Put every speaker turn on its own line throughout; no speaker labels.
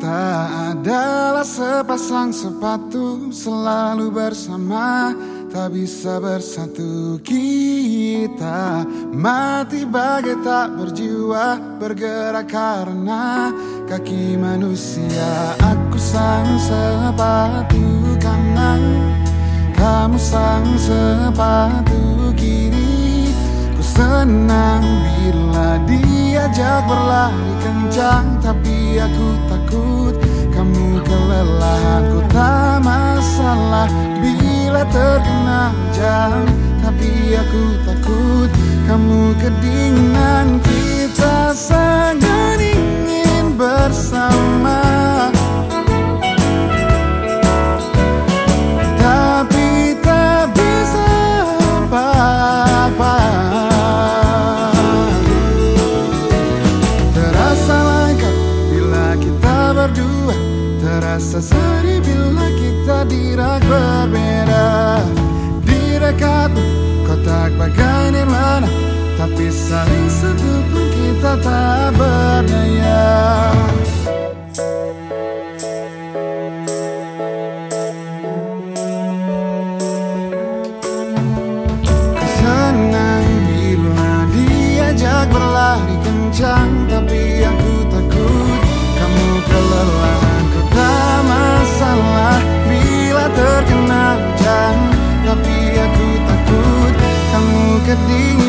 Kita adalah sepasang sepatu Selalu bersama Tak bisa bersatu kita. Mati bagai tak berjiwa Bergerak karena kaki manusia. Aku sang sepatu kanan Kamu sang sepatu kiri. Ku senang bila diajak berlari kencang Tapi aku takut kamu kelelahan. Ku tak masalah bila terkena jam Tapi aku takut kamu kedinginan berdua. Terasa sedih bila kita dirak berbeda. Di dekatmu kotak bagai nirwana Tapi saling satu pun kita tak berdaya. Senang bila diajak berlari kencang Tapi aku kamu kedinginan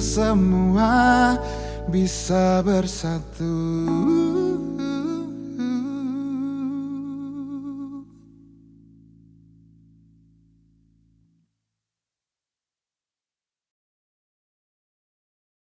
semua bisa bersatu.